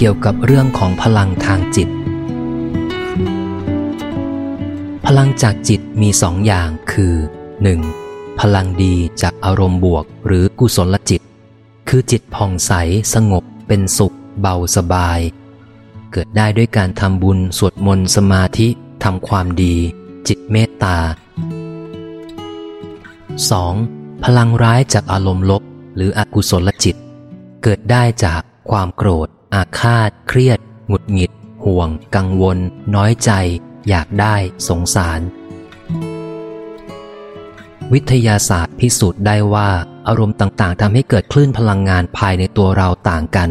เกี่ยวกับเรื่องของพลังทางจิต พลังจากจิตมีสองอย่างคือ 1. พลังดีจากอารมณ์บวกหรือกุศลจิต คือจิตผ่องใสสงบ เป็นสุข เบาสบาย เกิดได้ด้วยการทำบุญสวดมนต์สมาธิทำความดี จิตเมตตา 2. พลังร้ายจากอารมณ์ลบหรืออกุศลจิต เกิดได้จากความโกรธ อาฆาต เครียด หงุดหงิด ห่วง กังวล น้อยใจ อยากได้ สงสาร วิทยาศาสตร์พิสูจน์ได้ว่า อารมณ์ต่างๆทำให้เกิดคลื่นพลังงานภายในตัวเราต่างกัน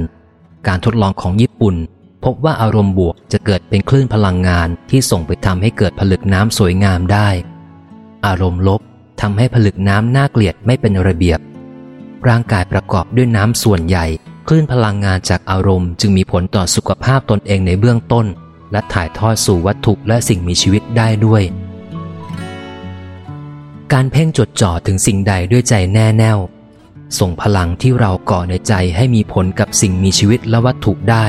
การทดลองของญี่ปุ่น พบว่าอารมณ์บวกจะเกิดเป็นคลื่นพลังงานที่ส่งไปทำให้เกิดผลึกน้ำสวยงามได้ อารมณ์ลบทำให้ผลึกน้ำน่าเกลียดไม่เป็นระเบียบ ร่างกายประกอบด้วยน้ำส่วนใหญ่ คลื่นพลังงานจากอารมณ์จึงมีผลต่อสุขภาพตนเองในเบื้องต้น และถ่ายทอดสู่วัตถุและสิ่งมีชีวิตได้ด้วย การเพ่งจดจ่อถึงสิ่งใดด้วยใจแน่แน่วส่งพลังที่เราก่อในใจให้มีผลกับสิ่งมีชีวิตและวัตถุได้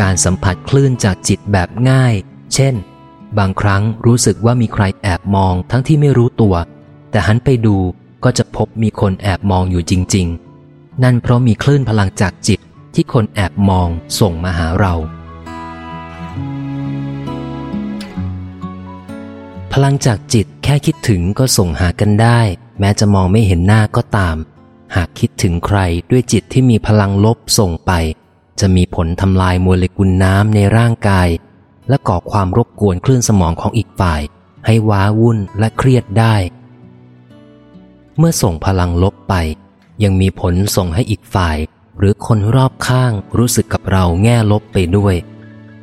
การสัมผัสคลื่นจากจิตแบบง่าย เช่น บางครั้งรู้สึกว่ามีใครแอบมองทั้งที่ไม่รู้ตัว แต่หันไปดูก็จะพบมีคนแอบมองอยู่จริง ๆ นั่นเพราะมีคลื่นพลังจากจิตที่คนแอบมองส่งมาหาเรา พลังจากจิตแค่คิดถึงก็ส่งหากันได้ แม้จะมองไม่เห็นหน้าก็ตาม หากคิดถึงใครด้วยจิตที่มีพลังลบส่งไป จะมีผลทำลายโมเลกุลน้ำในร่างกาย และก่อความรบกวนคลื่นสมองของอีกฝ่าย ให้ว้าวุ่นและเครียดได้ เมื่อส่งพลังลบไป ยังมีผลส่งให้อีกฝ่าย หรือคนรอบข้างรู้สึกกับเราแง่ลบไปด้วย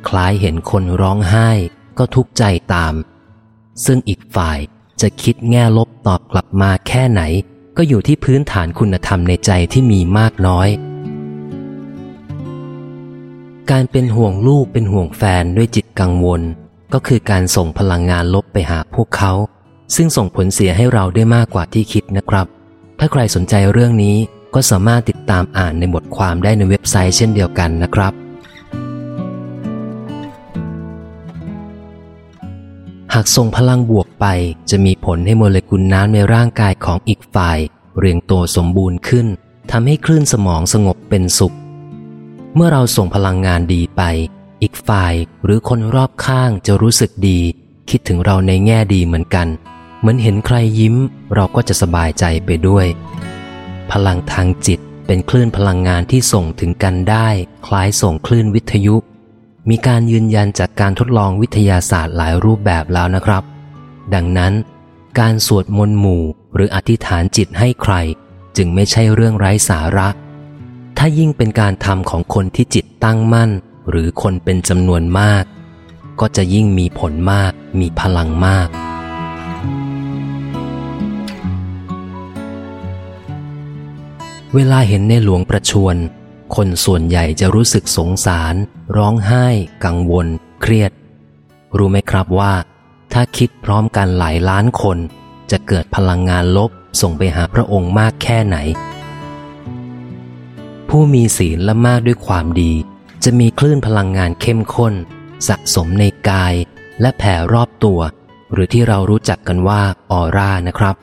คล้ายเห็นคนร้องไห้ ก็ทุกข์ใจตาม ซึ่งอีกฝ่ายจะคิดแง่ลบตอบกลับมาแค่ไหน ก็อยู่ที่พื้นฐานคุณธรรมในใจที่มีมากน้อย การเป็นห่วงลูกเป็นห่วงแฟนด้วยจิตกังวล ก็คือการส่งพลังงานลบไปหาพวกเขา ซึ่งส่งผลเสียให้เราได้มากกว่าที่คิดนะครับ ถ้าใครสนใจเรื่องนี้ก็สามารถติดตามอ่านในบทความได้ในเว็บไซต์เช่นเดียวกันนะครับ หากส่งพลังบวกไปจะมีผลให้โมเลกุลน้ำในร่างกายของอีกฝ่าย เรียงตัวสมบูรณ์ขึ้นทำให้คลื่นสมองสงบเป็นสุข เมื่อเราส่งพลังงานดีไป อีกฝ่ายหรือคนรอบข้างจะรู้สึกดี คิดถึงเราในแง่ดีเหมือนกัน เหมือนเห็นใครยิ้ม เราก็จะสบายใจไปด้วย พลังทางจิตเป็นคลื่นพลังงานที่ส่งถึงกันได้ คล้ายส่งคลื่นวิทยุ มีการยืนยันจากการทดลองวิทยาศาสตร์หลายรูปแบบแล้วนะครับ ดังนั้น การสวดมนต์หมู่หรืออธิษฐานจิตให้ใคร จึงไม่ใช่เรื่องไร้สาระ ถ้ายิ่งเป็นการทำของคนที่จิตตั้งมั่น หรือคนเป็นจำนวนมาก ก็จะยิ่งมีผลมาก มีพลังมาก เวลาเห็นในหลวงประชวรคนส่วนใหญ่จะรู้สึกสงสาร ร้องไห้ กังวล เครียด รู้ไหมครับว่า ถ้าคิดพร้อมกันหลายล้านคน จะเกิดพลังงานลบส่งไปหาพระองค์มากแค่ไหน ผู้มีศีลและมากด้วยความดี จะมีคลื่นพลังงานเข้มข้น สะสมในกายและแผ่รอบตัว หรือที่เรารู้จักกันว่าออร่านะครับ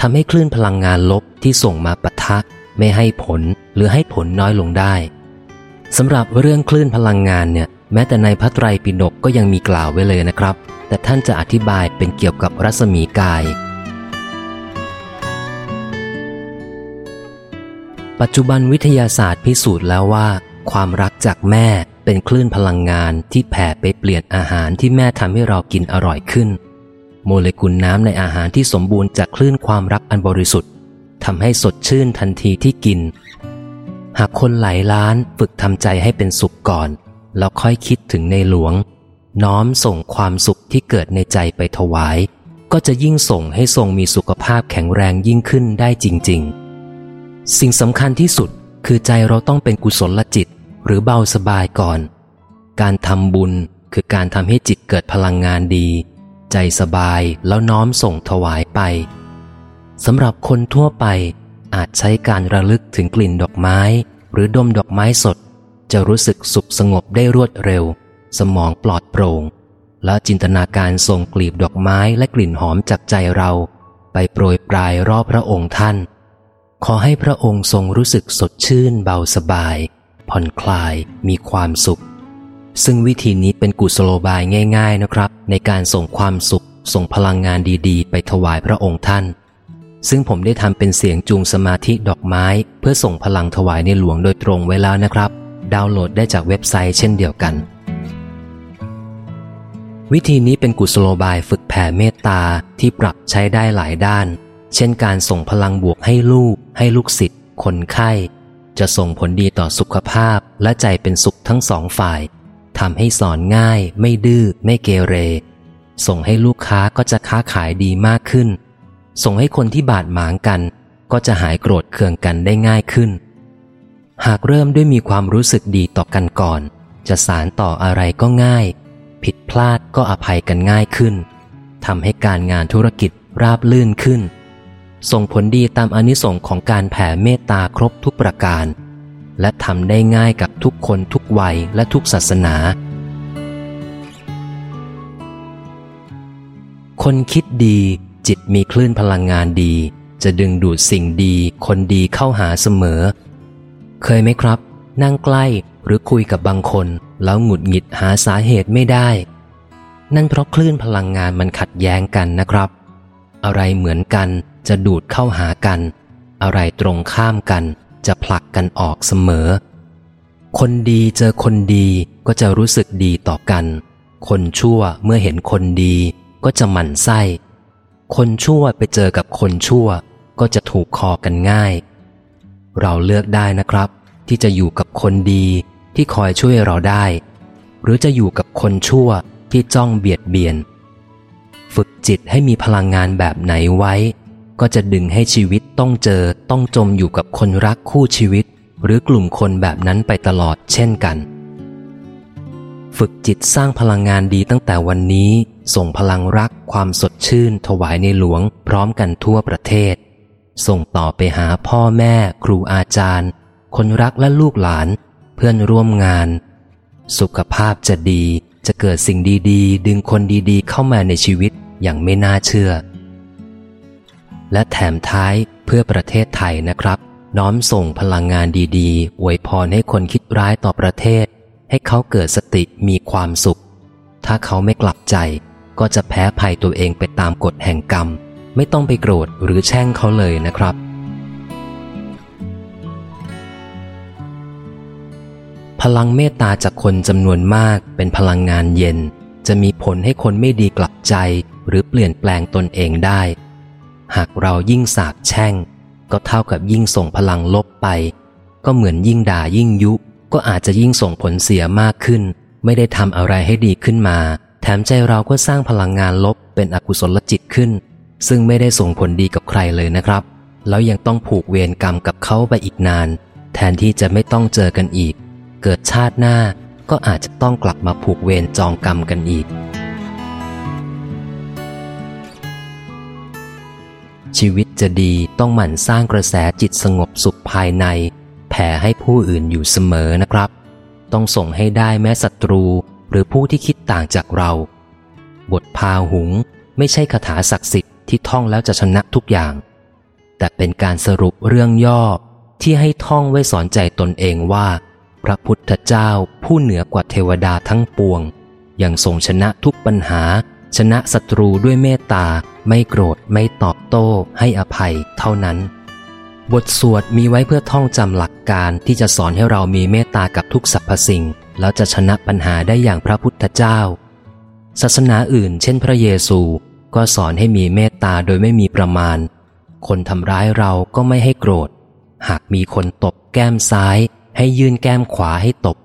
ทำให้คลื่นพลังงานลบที่ส่งมาปะทะ ไม่ให้ผลหรือให้ผลน้อยลงได้สำหรับเรื่องคลื่นพลังงานเนี่ย แม้แต่ในพระไตรปิฎกก็ยังมีกล่าวไว้เลยนะครับ แต่ท่านจะอธิบายเป็นเกี่ยวกับรัศมีกาย ปัจจุบันวิทยาศาสตร์พิสูจน์แล้วว่า ความรักจากแม่เป็นคลื่นพลังงานที่แผ่ไปเปลี่ยนอาหารที่แม่ทำให้เรากินอร่อยขึ้น โมเลกุลน้ำในอาหารที่สมบูรณ์จากคลื่นความรักอันบริสุทธิ์ ทำให้สดชื่นทันทีที่กิน หากคนหลายล้านฝึกทำใจให้เป็นสุขก่อน แล้วค่อยคิดถึงในหลวง น้อมส่งความสุขที่เกิดในใจไปถวาย ก็จะยิ่งส่งให้ทรงมีสุขภาพแข็งแรงยิ่งขึ้นได้จริง ๆ สิ่งสำคัญที่สุดคือใจเราต้องเป็นกุศลจิต หรือเบาสบายก่อน การทำบุญคือการทำให้จิตเกิดพลังงานดี ใจสบายแล้วน้อมส่งถวายไป สำหรับคนทั่วไปอาจใช้การระลึกถึงกลิ่นดอกไม้ หรือดมดอกไม้สด จะรู้สึกสุขสงบได้รวดเร็ว สมองปลอดโปร่ง และจินตนาการส่งกลีบดอกไม้และกลิ่นหอมจากใจเรา ไปโปรยปลายรอบพระองค์ท่าน ขอให้พระองค์ทรงรู้สึกสดชื่นเบาสบาย ผ่อนคลายมีความสุข ซึ่งวิธีนี้เป็นกุศโลบายง่าย ๆนะครับ ในการส่งความสุขส่งพลังงานดีๆ ไปถวายพระองค์ท่าน ซึ่งผมได้ทำเป็นเสียงจูงสมาธิดอกไม้ เพื่อส่งพลังถวายในหลวงโดยตรงไว้แล้วนะครับ ดาวน์โหลดได้จากเว็บไซต์เช่นเดียวกัน วิธีนี้เป็นกุศโลบายฝึกแผ่เมตตาที่ปรับใช้ได้หลายด้าน เช่นการส่งพลังบวกให้ลูก ให้ลูกศิษย์คนไข้ จะส่งผลดีต่อสุขภาพและใจเป็นสุขทั้งสองฝ่ายทำให้สอนง่าย ไม่ดื้อไม่เกเร ส่งให้ลูกค้าก็จะค้าขายดีมากขึ้น ส่งให้คนที่บาดหมางกัน ก็จะหายโกรธเคืองกันได้ง่ายขึ้น หากเริ่มด้วยมีความรู้สึกดีต่อกันก่อน จะสารต่ออะไรก็ง่าย ผิดพลาดก็อภัยกันง่ายขึ้นทำให้การงานธุรกิจราบลื่นขึ้น ส่งผลดีตามอนิสงค์ของการแผ่เมตตาครบทุกประการ และทำได้ง่ายกับทุกคนทุกวัยและทุกศาสนา คนคิดดี จิตมีคลื่นพลังงานดี จะดึงดูดสิ่งดี คนดีเข้าหาเสมอ เคยไหมครับ นั่งใกล้หรือคุยกับบางคน แล้วหงุดหงิดหาสาเหตุไม่ได้ นั่นเพราะคลื่นพลังงานมันขัดแย้งกันนะครับ อะไรเหมือนกันจะดูดเข้าหากัน อะไรตรงข้ามกัน จะผลักกันออกเสมอ คนดีเจอคนดีก็จะรู้สึกดีต่อกัน คนชั่วเมื่อเห็นคนดีก็จะหมั่นไส้ คนชั่วไปเจอกับคนชั่ว ก็จะถูกคอกันง่าย เราเลือกได้นะครับ ที่จะอยู่กับคนดีที่คอยช่วยเราได้ หรือจะอยู่กับคนชั่วที่จ้องเบียดเบียน ฝึกจิตให้มีพลังงานแบบไหนไว้ ก็จะดึงให้ชีวิตต้องเจอต้องจมอยู่กับคนรักคู่ชีวิต หรือกลุ่มคนแบบนั้นไปตลอดเช่นกัน ฝึกจิตสร้างพลังงานดีตั้งแต่วันนี้ ส่งพลังรักความสดชื่นถวายในหลวงพร้อมกันทั่วประเทศ ส่งต่อไปหาพ่อแม่ ครูอาจารย์ คนรักและลูกหลาน เพื่อนร่วมงาน สุขภาพจะดีจะเกิดสิ่งดีๆดึงคนดีๆ เข้ามาในชีวิตอย่างไม่น่าเชื่อ และแถมท้ายเพื่อประเทศไทยนะครับ น้อมส่งพลังงานดีๆอวยพรให้คนคิดร้ายต่อประเทศ ให้เขาเกิดสติมีความสุข ถ้าเขาไม่กลับใจ ก็จะแพ้ภัยตัวเองไปตามกฎแห่งกรรม ไม่ต้องไปโกรธหรือแช่งเขาเลยนะครับ พลังเมตตาจากคนจำนวนมากเป็นพลังงานเย็น จะมีผลให้คนไม่ดีกลับใจ หรือเปลี่ยนแปลงตนเองได้ หากเรายิ่งสาบแช่ง ก็เท่ากับยิ่งส่งพลังลบไป ก็เหมือนยิ่งด่ายิ่งยุ ก็อาจจะยิ่งส่งผลเสียมากขึ้น ไม่ได้ทำอะไรให้ดีขึ้นมา แถมใจเราก็สร้างพลังงานลบเป็นอกุศลจิตขึ้น ซึ่งไม่ได้ส่งผลดีกับใครเลยนะครับ แล้วยังต้องผูกเวรกรรมกับเขาไปอีกนาน แทนที่จะไม่ต้องเจอกันอีก เกิดชาติหน้าก็อาจจะต้องกลับมาผูกเวรจองกรรมกันอีก ชีวิตจะดีต้องหมั่นสร้างกระแสจิตสงบสุขภายใน แผ่ให้ผู้อื่นอยู่เสมอนะครับ ต้องส่งให้ได้แม้ศัตรู หรือผู้ที่คิดต่างจากเรา บทพาหุงไม่ใช่คาถาศักดิ์สิทธิ์ที่ท่องแล้วจะชนะทุกอย่าง แต่เป็นการสรุปเรื่องย่อที่ให้ท่องไว้สอนใจตนเองว่า พระพุทธเจ้าผู้เหนือกว่าเทวดาทั้งปวง ยังทรงชนะทุกปัญหา ชนะศัตรูด้วยเมตตา ไม่โกรธไม่ตอบโต้ ให้อภัยเท่านั้น บทสวดมีไว้เพื่อท่องจำหลักการที่จะสอนให้เรามีเมตตากับทุกสรรพสิ่ง แล้วจะชนะปัญหาได้อย่างพระพุทธเจ้า ศาสนาอื่น เช่นพระเยซูก็สอนให้มีเมตตาโดยไม่มีประมาณ คนทำร้ายเราก็ไม่ให้โกรธ หากมีคนตบแก้มซ้าย ให้ยื่นแก้มขวาให้ตบ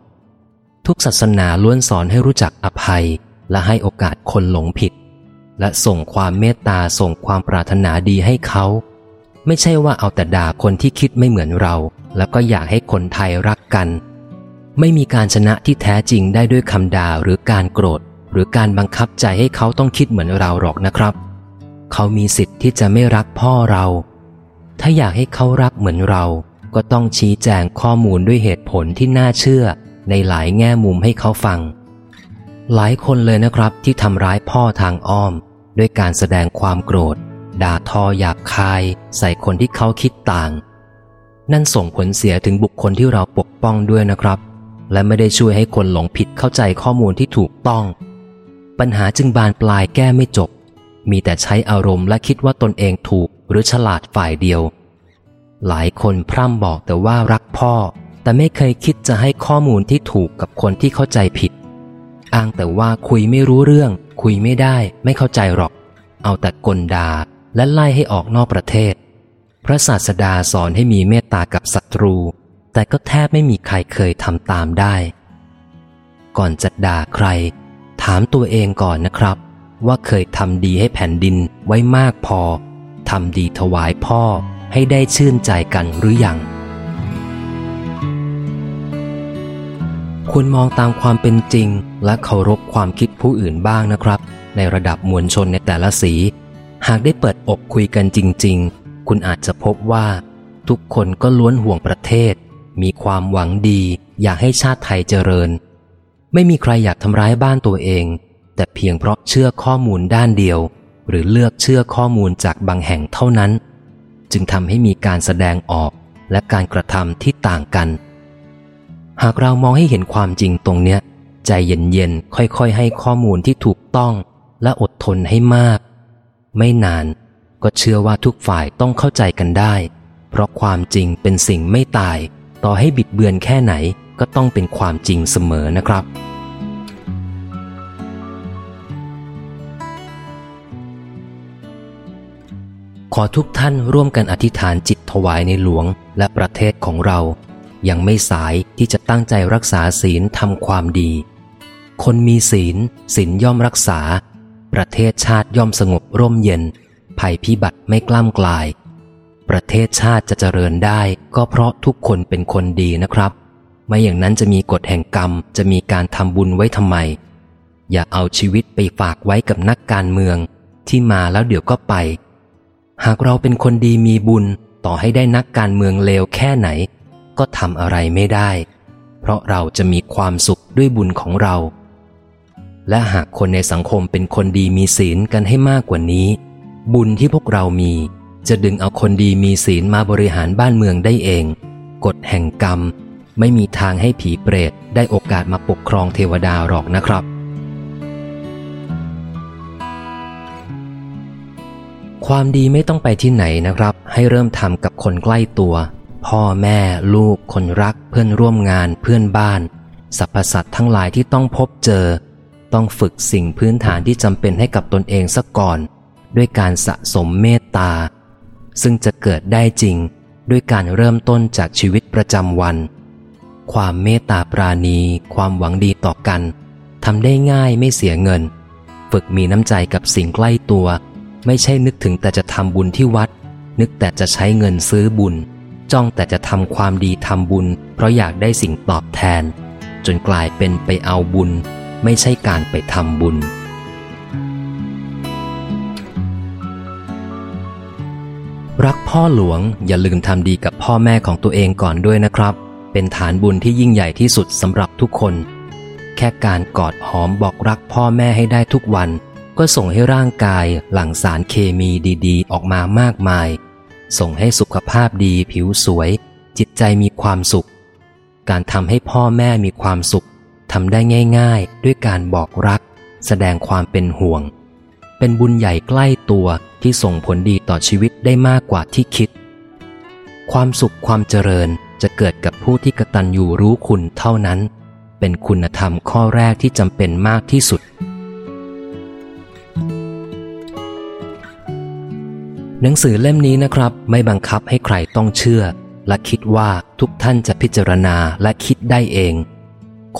ทุกศาสนาล้วนสอนให้รู้จักอภัย และให้โอกาสคนหลงผิด และส่งความเมตตาส่งความปรารถนาดีให้เขา ไม่ใช่ว่าเอาแต่ด่าคนที่คิดไม่เหมือนเรา แล้วก็อยากให้คนไทยรักกัน ไม่มีการชนะที่แท้จริงได้ด้วยคำด่าหรือการโกรธ หรือการบังคับใจให้เขาต้องคิดเหมือนเราหรอกนะครับ เขามีสิทธิ์ที่จะไม่รักพ่อเรา ถ้าอยากให้เขารักเหมือนเรา ก็ต้องชี้แจงข้อมูลด้วยเหตุผลที่น่าเชื่อ ในหลายแง่มุมให้เขาฟัง หลายคนเลยนะครับที่ทำร้ายพ่อทางอ้อม ด้วยการแสดงความโกรธ ด่าทอหยาบคาย ใส่คนที่เขาคิดต่าง นั่นส่งผลเสียถึงบุคคลที่เราปกป้องด้วยนะครับ และไม่ได้ช่วยให้คนหลงผิดเข้าใจข้อมูลที่ถูกต้อง ปัญหาจึงบานปลายแก้ไม่จบ มีแต่ใช้อารมณ์และคิดว่าตนเองถูกหรือฉลาดฝ่ายเดียว หลายคนพร่ำบอกแต่ว่ารักพ่อ แต่ไม่เคยคิดจะให้ข้อมูลที่ถูกกับคนที่เข้าใจผิด อ้างแต่ว่าคุยไม่รู้เรื่อง คุยไม่ได้ ไม่เข้าใจหรอก เอาแต่กลดาและไล่ให้ออกนอกประเทศ พระศาสดาสอนให้มีเมตตากับศัตรู แต่ก็แทบไม่มีใครเคยทำตามได้ ก่อนจะด่าใคร ถามตัวเองก่อนนะครับ ว่าเคยทำดีให้แผ่นดินไว้มากพอทำดีถวายพ่อให้ได้ชื่นใจกันหรืออยังควรมองตามความเป็นจริง และเคารพความคิดผู้อื่นบ้างนะครับ ในระดับมวลชนในแต่ละสี หากได้เปิดอกคุยกันจริง ๆ คุณอาจจะพบว่า ทุกคนก็ล้วนห่วงประเทศ มีความหวังดี อยากให้ชาติไทยเจริญ ไม่มีใครอยากทำร้ายบ้านตัวเอง แต่เพียงเพราะเชื่อข้อมูลด้านเดียว หรือเลือกเชื่อข้อมูลจากบางแห่งเท่านั้น จึงทำให้มีการแสดงออกและการกระทำที่ต่างกัน หากเรามองให้เห็นความจริงตรงเนี้ย ใจเย็นๆ ค่อยๆ ให้ข้อมูลที่ถูกต้องและอดทนให้มาก ไม่นานก็เชื่อว่าทุกฝ่ายต้องเข้าใจกันได้ เพราะความจริงเป็นสิ่งไม่ตาย ต่อให้บิดเบือนแค่ไหนก็ต้องเป็นความจริงเสมอนะครับ ขอทุกท่านร่วมกันอธิษฐานจิตถวายในหลวงและประเทศของเรา ยังไม่สายที่จะตั้งใจรักษาศีลทำความดี คนมีศีลศีลย่อมรักษา ประเทศชาติย่อมสงบร่มเย็น ภัยพิบัติไม่กล้ำกลาย ประเทศชาติจะเจริญได้ ก็เพราะทุกคนเป็นคนดีนะครับ ไม่อย่างนั้นจะมีกฎแห่งกรรม จะมีการทำบุญไว้ทำไม อย่าเอาชีวิตไปฝากไว้กับนักการเมือง ที่มาแล้วเดี๋ยวก็ไป หากเราเป็นคนดีมีบุญ ต่อให้ได้นักการเมืองเลวแค่ไหน ก็ทำอะไรไม่ได้ เพราะเราจะมีความสุขด้วยบุญของเรา และหากคนในสังคมเป็นคนดีมีศีลกันให้มากกว่านี้ บุญที่พวกเรามี จะดึงเอาคนดีมีศีลมาบริหารบ้านเมืองได้เอง กฎแห่งกรรม ไม่มีทางให้ผีเปรตได้โอกาสมาปกครองเทวดาหรอกนะครับ ความดีไม่ต้องไปที่ไหนนะครับ ให้เริ่มทำกับคนใกล้ตัว พ่อแม่ ลูก คนรัก เพื่อนร่วมงาน เพื่อนบ้านสรรพสัตว์ทั้งหลายที่ต้องพบเจอ ต้องฝึกสิ่งพื้นฐานที่จำเป็นให้กับตนเองซะก่อน ด้วยการสะสมเมตตา ซึ่งจะเกิดได้จริงด้วยการเริ่มต้นจากชีวิตประจำวัน ความเมตตาปราณี ความหวังดีต่อกันทำได้ง่ายไม่เสียเงิน ฝึกมีน้ำใจกับสิ่งใกล้ตัว ไม่ใช่นึกถึงแต่จะทำบุญที่วัด นึกแต่จะใช้เงินซื้อบุญ จ้องแต่จะทำความดีทำบุญ เพราะอยากได้สิ่งตอบแทน จนกลายเป็นไปเอาบุญ ไม่ใช่การไปทำบุญ รักพ่อหลวงอย่าลืมทำดีกับพ่อแม่ของตัวเองก่อนด้วยนะครับ เป็นฐานบุญที่ยิ่งใหญ่ที่สุดสำหรับทุกคน แค่การกอดหอมบอกรักพ่อแม่ให้ได้ทุกวัน ก็ส่งให้ร่างกายหลั่งสารเคมีดีๆ ออกมามากมาย ส่งให้สุขภาพดีผิวสวย จิตใจมีความสุข การทำให้พ่อแม่มีความสุขทำได้ง่าย ๆ ด้วยการบอกรัก แสดงความเป็นห่วง เป็นบุญใหญ่ใกล้ตัวที่ส่งผลดีต่อชีวิตได้มากกว่าที่คิด ความสุขความเจริญจะเกิดกับผู้ที่กตัญญูรู้คุณเท่านั้น เป็นคุณธรรมข้อแรกที่จำเป็นมากที่สุด หนังสือเล่มนี้นะครับ ไม่บังคับให้ใครต้องเชื่อ และคิดว่าทุกท่านจะพิจารณาและคิดได้เอง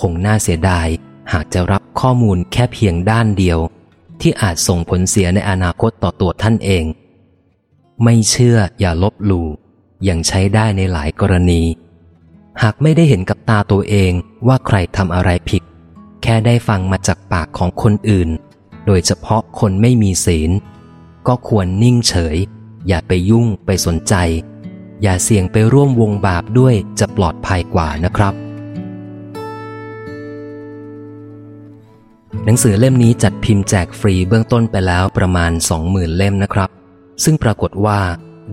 คงน่าเสียดาย หากจะรับข้อมูลแค่เพียงด้านเดียว ที่อาจส่งผลเสียในอนาคตต่อตัวท่านเอง ไม่เชื่ออย่าลบหลู่ยังใช้ได้ในหลายกรณี หากไม่ได้เห็นกับตาตัวเองว่าใครทำอะไรผิด แค่ได้ฟังมาจากปากของคนอื่น โดยเฉพาะคนไม่มีศีล ก็ควรนิ่งเฉย อย่าไปยุ่งไปสนใจ อย่าเสี่ยงไปร่วมวงบาปด้วยจะปลอดภัยกว่านะครับ หนังสือเล่มนี้จัดพิมพ์แจกฟรีเบื้องต้นไปแล้วประมาณสองหมื่นเล่มนะครับ ซึ่งปรากฏว่า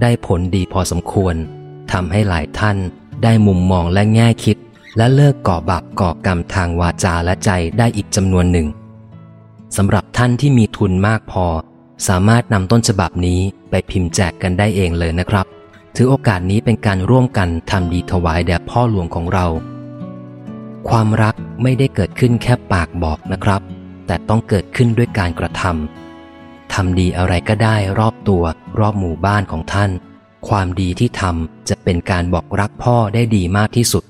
ได้ผลดีพอสมควรทำให้หลายท่านได้มุมมองและแง่คิด และเลิกก่อบาปก่อกรรมทางวาจาและใจได้อีกจำนวนหนึ่งสำหรับท่านที่มีทุนมากพอ สามารถนำต้นฉบับนี้ไปพิมพ์แจกกันได้เองเลยนะครับ ถือโอกาสนี้เป็นการร่วมกันทำดีถวายแด่พ่อหลวงของเรา ความรักไม่ได้เกิดขึ้นแค่ปากบอกนะครับ แต่ต้องเกิดขึ้นด้วยการกระทำทำดีอะไรก็ได้รอบตัวรอบหมู่บ้านของท่าน ความดีที่ทำจะเป็นการบอกรักพ่อได้ดีมากที่สุด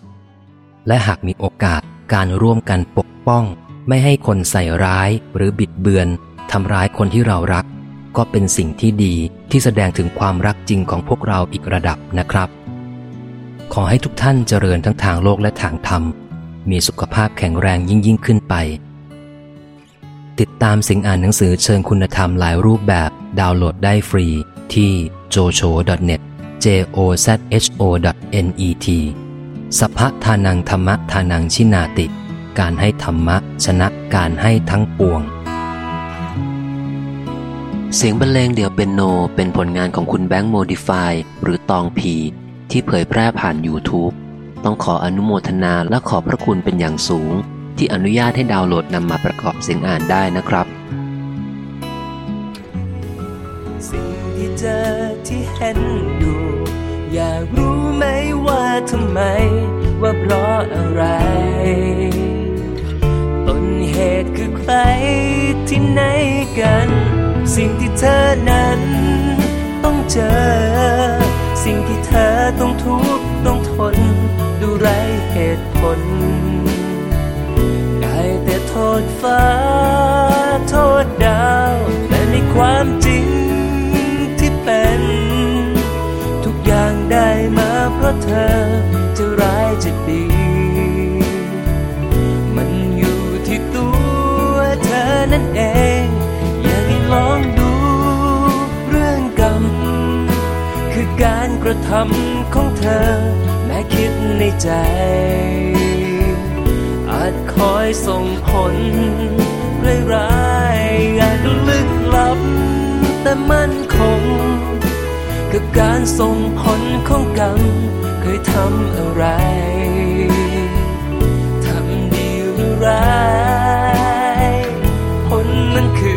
และหากมีโอกาสการร่วมกันปกป้อง ไม่ให้คนใส่ร้ายหรือบิดเบือนทำร้ายคนที่เรารัก ก็เป็นสิ่งที่ดีที่แสดงถึงความรักจริงของพวกเราอีกระดับนะครับ ขอให้ทุกท่านเจริญทั้งทางโลกและทางธรรม มีสุขภาพแข็งแรงยิ่งยิ่งขึ้นไป ติดตามสิ่งอ่านหนังสือเชิงคุณธรรมหลายรูปแบบดาวน์โหลดได้ฟรีที่ jocho.net j o z h o net สัพพทานังธรรมทานังชินาติ การให้ธรรมะชนะการให้ทั้งปวง เสียงบรรเลงเดี่ยวเป็นโนเป็นผลงานของคุณแบงค์โมดิฟายหรือตองพีที่เผยแพร่ผ่าน YouTube ต้องขออนุโมทนาและขอบพระคุณเป็นอย่างสูง ที่อนุญาตให้ดาวน์โหลดนำมาประกอบเสียงอ่านได้นะครับ สิ่งที่เจอที่เห็นอยู่อยากรู้ไหมว่าทำไม ว่าเพราะอะไร ต้นเหตุคือใครที่ไหนกัน สิ่งที่เธอนั้น ต้องเจอ สิ่งที่เธอต้องทุก ผล ได้แต่โทษฟ้า โทษดาว และในความจริงที่เป็น ทุกอย่างได้มาเพราะเธอ จะร้ายจะดี มันอยู่ที่ตัวเธอนั่นเอง อยากให้ลองดูเรื่องกรรม คือการกระทำของเธอแม้คิดในใจ จคอยส่งผลร้ายๆงานลึกลับ แต่มันคง กับการส่งผลของกรรมเคยทำอะไร ทำดีหรือร้าย ผลนั้นคือ